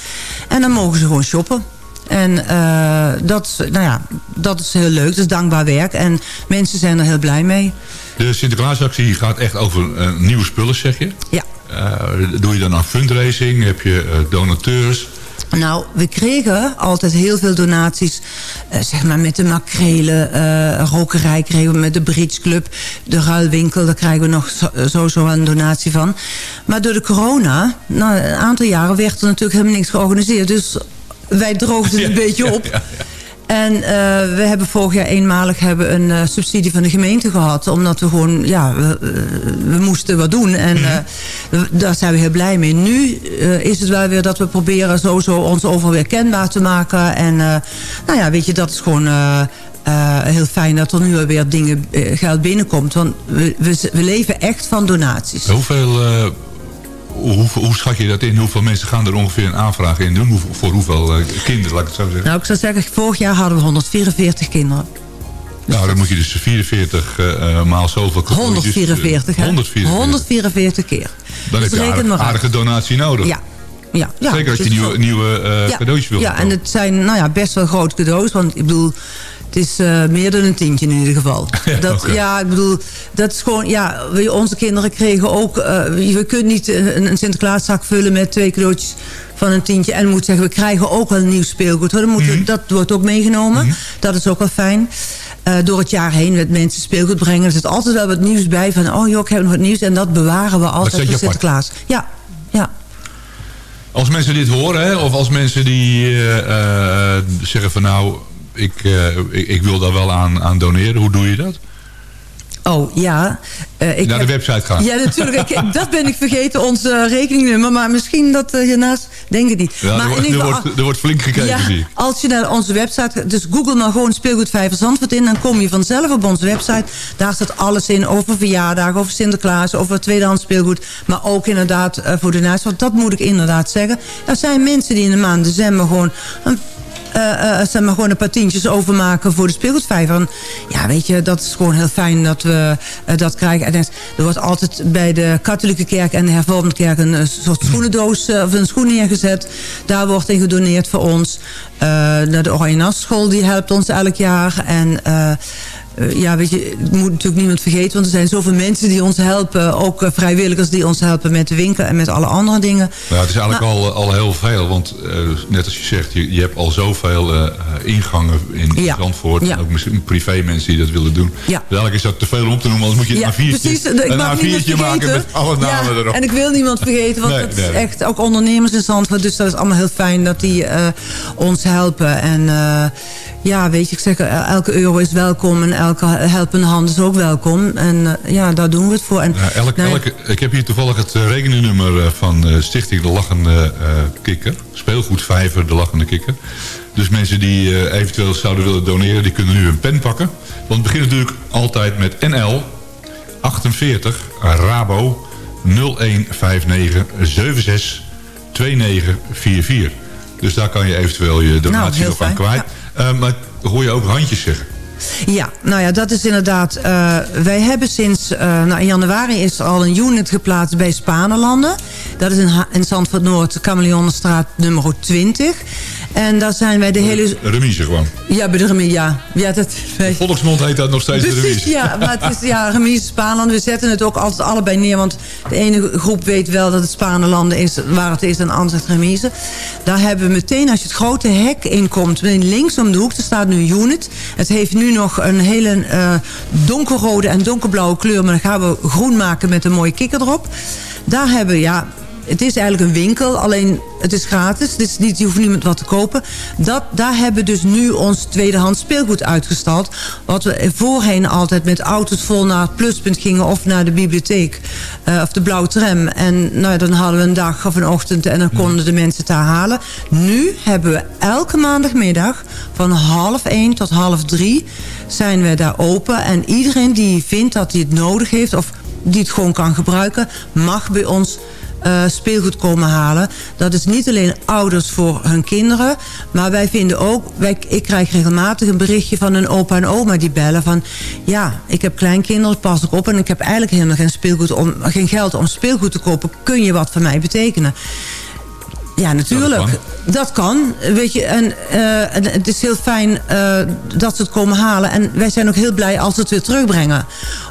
En dan mogen ze gewoon shoppen. En eh, dat, nou ja, dat is heel leuk, dat is dankbaar werk. En mensen zijn er heel blij mee. De Sinterklaasactie gaat echt over eh, nieuwe spullen, zeg je? Ja. Eh, doe je dan aan fundraising? Heb je eh, donateurs? Nou, we kregen altijd heel veel donaties. eh, zeg maar met de makrelen, rokerij kregen we met de Bridge Club. De ruilwinkel, daar krijgen we nog zo- sowieso een donatie van. Maar door de corona, nou, een aantal jaren werd er natuurlijk helemaal niks georganiseerd. Dus wij droogden het [laughs] een beetje op. En eh, we hebben vorig jaar eenmalig hebben een eh, subsidie van de gemeente gehad. Omdat we gewoon, ja, we, eh, we moesten wat doen. En we- daar zijn we heel blij mee. Nu is het wel weer dat we proberen sowieso ons overal weer kenbaar te maken. En nou ja, weet je, dat is gewoon... heel fijn dat er nu weer dingen, geld binnenkomt. Want we, we, we leven echt van donaties. Hoeveel, hoe, hoe schat je dat in? Hoeveel mensen gaan er ongeveer een aanvraag in doen? Hoe, voor hoeveel eh, kinderen, laat ik het zo zeggen? Nou, ik zou zeggen, vorig jaar hadden we 144 kinderen. Nou, dan moet je dus 44 eh, eh, maal zoveel... cadeautjes, eh, 144, hè? 144. 144 keer. Dan Dus heb je aardig- uit. aardige donatie nodig. Ja. Ja, ja, Zeker als je dus nieuwe, nieuwe ja, cadeautjes wil Ja, en het zijn nou ja, best wel grote cadeaus. Want ik bedoel, het is eh, meer dan een tientje in ieder geval. [laughs] Ja, dat, ja, ik bedoel, dat is gewoon... Ja, we- onze kinderen kregen ook... eh, we kunnen niet eh, een, een Sinterklaaszak vullen met twee cadeautjes van een tientje. En we moeten zeggen, we krijgen ook wel een nieuw speelgoed. hoor. We- Mhm. Dat wordt ook meegenomen. Dat is ook wel fijn. Door het jaar heen met mensen speelgoed brengen. Er zit altijd wel wat nieuws bij. Van, oh joh, ik heb nog wat nieuws. En dat bewaren we altijd voor? Sinterklaas. Ja, ja. Als mensen dit horen, hè, of als mensen die zeggen van nou, ik, eh, ik, ik wil daar wel aan, aan doneren. Hoe doe je dat? Oh, ja. Eh, ik Naar de website gaan. Ja, natuurlijk. Ik, [laughs] dat ben ik vergeten, ons eh, rekeningnummer. Maar misschien dat eh, hiernaast... Denk ik niet. Ja, maar er, wordt, er, wordt, er wordt flink gekeken, ja, zie ik. als je naar onze website... Dus google maar gewoon speelgoedvijver Zandvoort in... dan kom je vanzelf op onze website. Daar staat alles in over verjaardagen, over Sinterklaas... over tweedehands speelgoed. Maar ook inderdaad voor de naast. Want dat moet ik inderdaad zeggen. Er zijn mensen die in de maand december gewoon... Een zeg maar, gewoon een paar tientjes overmaken voor de speelgoedvijver. Ja, weet je, dat is gewoon heel fijn dat we eh, dat krijgen. En er wordt altijd bij de katholieke kerk en de hervormde kerk... een eh, soort schoenendoos eh, of een schoen neergezet. Daar wordt in gedoneerd voor ons. Eh, de Oranje School, die helpt ons elk jaar. En... eh, eh, ja, weet je, het moet natuurlijk niemand vergeten... want er zijn zoveel mensen die ons helpen. Ook eh, vrijwilligers die ons helpen met de winkel en met alle andere dingen. Nou, het is eigenlijk Maar- al, al heel veel, want eh, net als je zegt, je, je hebt al zoveel eh, ingangen in Ja. Zandvoort. Ja. En ook misschien privé mensen die dat willen doen. Ja. Dus eigenlijk is dat te veel om te noemen, anders moet je Ja, een A4'tje, precies. Een mag niemand A4'tje maken met alle namen Ja, erop. En ik wil niemand vergeten, want Nee, nee, is echt ook ondernemers in Zandvoort. Dus dat is allemaal heel fijn dat die eh, ons helpen. En eh, ja, weet je, ik zeg, elke euro is welkom en elke helpende hand is ook welkom. En eh, ja, daar doen we het voor. En, elk, elke, ik heb hier toevallig het eh, rekeningnummer eh, van Stichting De Lachende Kikker. Speelgoedvijver De Lachende Kikker. Dus mensen die eventueel zouden willen doneren, die kunnen nu een pen pakken. Want het begint natuurlijk altijd met NL 48 Rabo 0159 76 2944. Dus daar kan je eventueel je donatie Nou, nog aan kwijt. Eh, maar hoor je ook handjes zeggen. Ja, nou ja, dat is inderdaad... eh, wij hebben sinds... eh, nou, in januari is al een unit geplaatst bij Spanelanden. Dat is in, in Zandvoort Noord, Kameleonenstraat nummer 20. En daar zijn wij de hele... Remise gewoon. Ja, bij de remise, ja. ja dat, Volksmond heet dat nog steeds de Precies, remise. ja. Maar het is ja, remise Spaanland. We zetten het ook altijd allebei neer. Want de ene groep weet wel dat het Spanelanden is waar het is. En de andere zegt remise. Daar hebben we meteen, als je het grote hek inkomt... links om de hoek, er staat nu een unit. Het heeft nu nog een hele eh, donkerrode en donkerblauwe kleur. Maar dan gaan we groen maken met een mooie kikker erop. Daar hebben we, ja... het is eigenlijk een winkel, alleen het is gratis. Is niet, je hoeft niemand wat te kopen. Dat, daar hebben we dus nu ons tweedehands speelgoed uitgestald. Wat we voorheen altijd met auto's vol naar het pluspunt gingen... of naar de bibliotheek, eh, of de blauwe tram. En nou, dan hadden we een dag of een ochtend... en dan konden de mensen het daar halen. Nu hebben we elke maandagmiddag van half één tot half drie... zijn we daar open. En iedereen die vindt dat hij het nodig heeft... of die het gewoon kan gebruiken... mag bij ons eh, speelgoed komen halen. Dat is niet alleen ouders voor hun kinderen. Maar wij vinden ook... Wij, ik krijg regelmatig een berichtje van een opa en oma die bellen van... ja, ik heb kleinkinderen, pas ik op... en ik heb eigenlijk helemaal geen, speelgoed om, geen geld om speelgoed te kopen. Kun je wat voor mij betekenen? Ja, natuurlijk. Dat kan. Weet je, en, uh, en het is heel fijn uh, dat ze het komen halen. En wij zijn ook heel blij als ze het weer terugbrengen.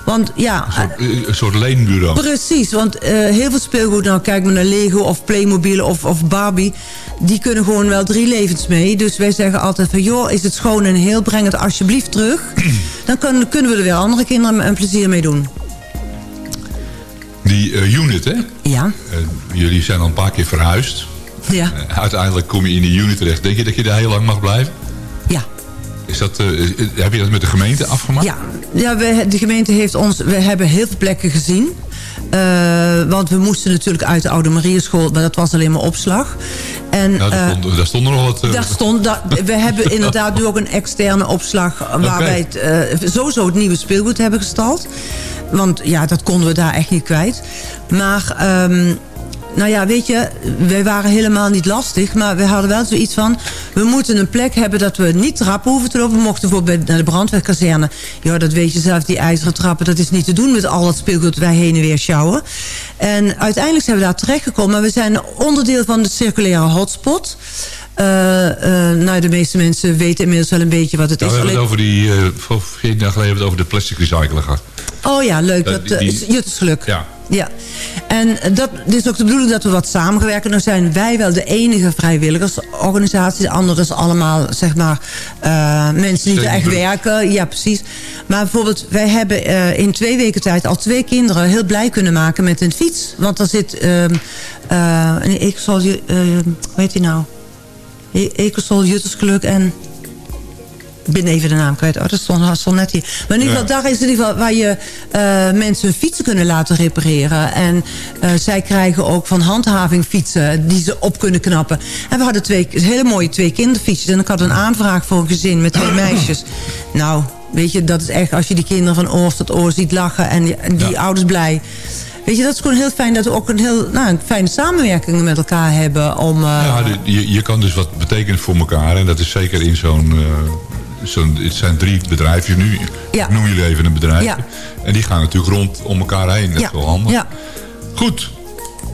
Want ja... Een soort, een soort leenbureau. Precies, want uh, heel veel speelgoed... nou kijk maar naar Lego of Playmobil of, of Barbie... die kunnen gewoon wel drie levens mee. Dus wij zeggen altijd van... joh, is het schoon en heel, breng het alsjeblieft terug. [clears throat] Dan kunnen, kunnen we er weer andere kinderen een plezier mee doen. Die unit, hè? Ja. jullie zijn al een paar keer verhuisd. Ja. Uh, uiteindelijk kom je in die unit terecht. Denk je dat je daar heel lang mag blijven? Ja. Is dat, uh, heb je dat met de gemeente afgemaakt? Ja, ja we, de gemeente heeft ons... We hebben heel veel plekken gezien. Uh, want we moesten natuurlijk uit de Oude Marieschool, maar dat was alleen maar opslag. En, nou, daar, stond, daar stond er nog wat... Daar stond, daar, we hebben [laughs] inderdaad nu ook een externe opslag... waar okay. wij het, sowieso het nieuwe speelgoed hebben gestald. Want ja, dat konden we daar echt niet kwijt. Maar... Um, nou ja, weet je, wij waren helemaal niet lastig. Maar we hadden wel zoiets van... we moeten een plek hebben dat we niet trappen hoeven te lopen. We mochten bijvoorbeeld naar de brandweerkazerne. Ja, dat weet je zelf, die ijzeren trappen. Dat is niet te doen met al het speelgoed wij heen en weer sjouwen. En uiteindelijk zijn we daar terechtgekomen. Maar we zijn onderdeel van de circulaire hotspot... Uh, uh, nou, de meeste mensen weten inmiddels wel een beetje wat het is. We hebben het over die, uh, voor 14 jaar geleden hebben we het over de plastic recycler gehad. Oh ja, leuk. Dat die, die, Juttersgeluk. Ja. Ja, en dat is ook de bedoeling dat we wat samenwerken. Dan zijn wij wel de enige vrijwilligersorganisatie. De andere is allemaal, zeg maar, uh, mensen die er echt werken. Ja, precies. Maar bijvoorbeeld, wij hebben uh, in twee weken tijd al twee kinderen heel blij kunnen maken met een fiets. Want er zit, uh, ik zal je, hoe heet die nou? Ecosol, Juttersgeluk en... Ben even de naam kwijt. Oh, dat stond, stond net hier. Maar in ieder geval, ja. daar is in ieder geval waar je uh, mensen hun fietsen kunnen laten repareren. En uh, zij krijgen ook van handhaving fietsen die ze op kunnen knappen. En we hadden twee hele mooie twee kinderfietsjes. En ik had een aanvraag voor een gezin met twee [clears throat] meisjes. Nou, weet je, dat is echt als je die kinderen van oor tot oor ziet lachen. En die, en die ja. ouders blij. Weet je, dat is gewoon heel fijn dat we ook een heel nou, een fijne samenwerking met elkaar hebben. Om, uh, ja, je, je kan dus wat betekenen voor elkaar. En dat is zeker in zo'n... Uh zo het zijn drie bedrijven nu. Ja. Ik noem jullie even een bedrijf. Ja. En die gaan natuurlijk rond om elkaar heen. Dat is ja. wel handig. Ja. Goed.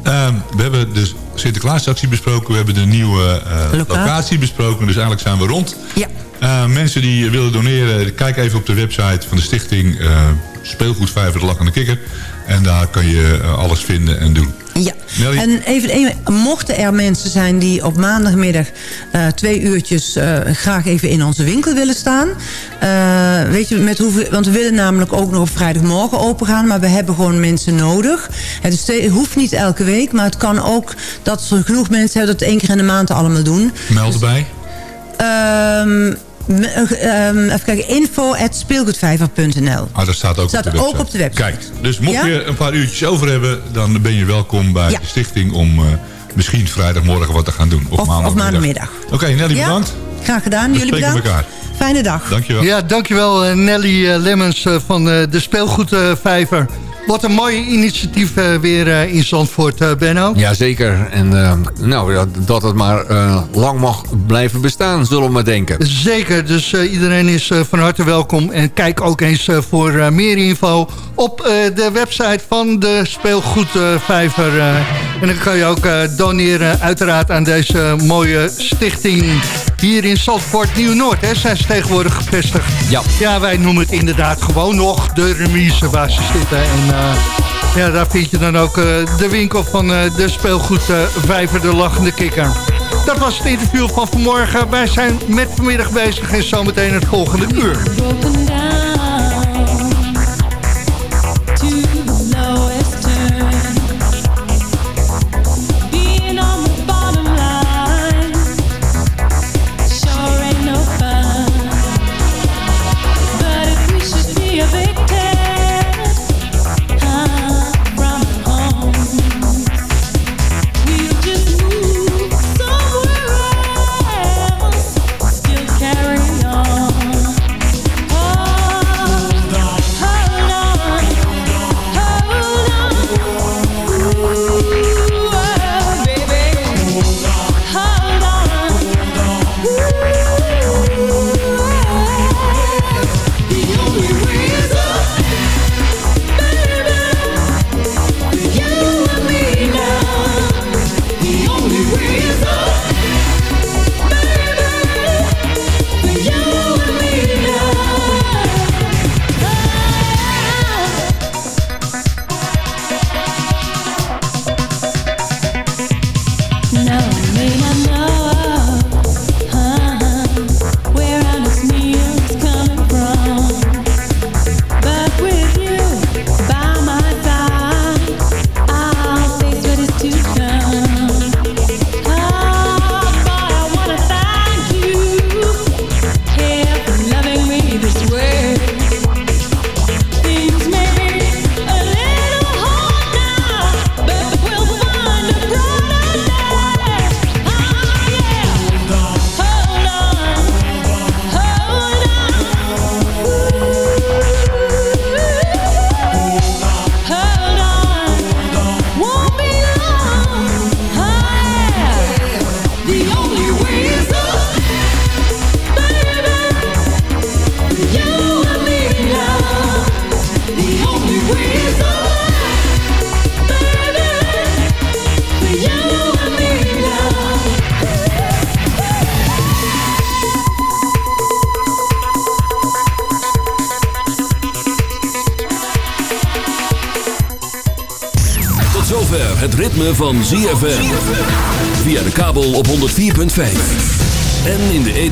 Um, we hebben de Sinterklaasactie besproken. We hebben de nieuwe uh, locatie. besproken. Dus eigenlijk zijn we rond. Ja. Uh, mensen die willen doneren, kijk even op de website van de stichting uh, Speelgoedvijver de Lachende Kikker. En daar kan je alles vinden en doen. Ja, en even, even, mochten er mensen zijn die op maandagmiddag uh, twee uurtjes uh, graag even in onze winkel willen staan. Uh, weet je, met hoeveel, want we willen namelijk ook nog op vrijdagmorgen open gaan, maar we hebben gewoon mensen nodig. Het, hoeft niet elke week, maar het kan ook dat er genoeg mensen hebben dat het één keer in de maand allemaal doen. Meld erbij. Um, Um, even kijken, info at speelgoedvijver.nl. Ah, dat staat ook, staat op, de ook op de website. Kijk, dus mocht ja? je een paar uurtjes over hebben... dan ben je welkom bij ja. de stichting om uh, misschien vrijdagmorgen wat te gaan doen. Of, of maandagmiddag. Of maandagmiddag. Oké, okay, Nelly, ja? bedankt. Graag gedaan, We jullie bedankt. elkaar. Fijne dag. Dankjewel. Ja, dankjewel Nelly Lemmens van de Speelgoedvijver. Wat een mooi initiatief uh, weer uh, in Zandvoort, uh, Benno. Jazeker. En nou, dat het maar lang mag blijven bestaan, zullen we maar denken. Zeker. Dus iedereen is van harte welkom. En kijk ook eens voor meer info op de website van de Speelgoedvijver. en dan kan je ook doneren uiteraard aan deze mooie stichting hier in Zandvoort Nieuw-Noord. Zijn ze tegenwoordig gevestigd. Ja. Ja, wij noemen het inderdaad gewoon nog de remise waar ze zitten. En ja, daar vind je dan ook uh, de winkel van uh, de speelgoed Vijver de Lachende Kikker. Dat was het interview van vanmorgen. Wij zijn met vanmiddag bezig en zometeen het volgende uur.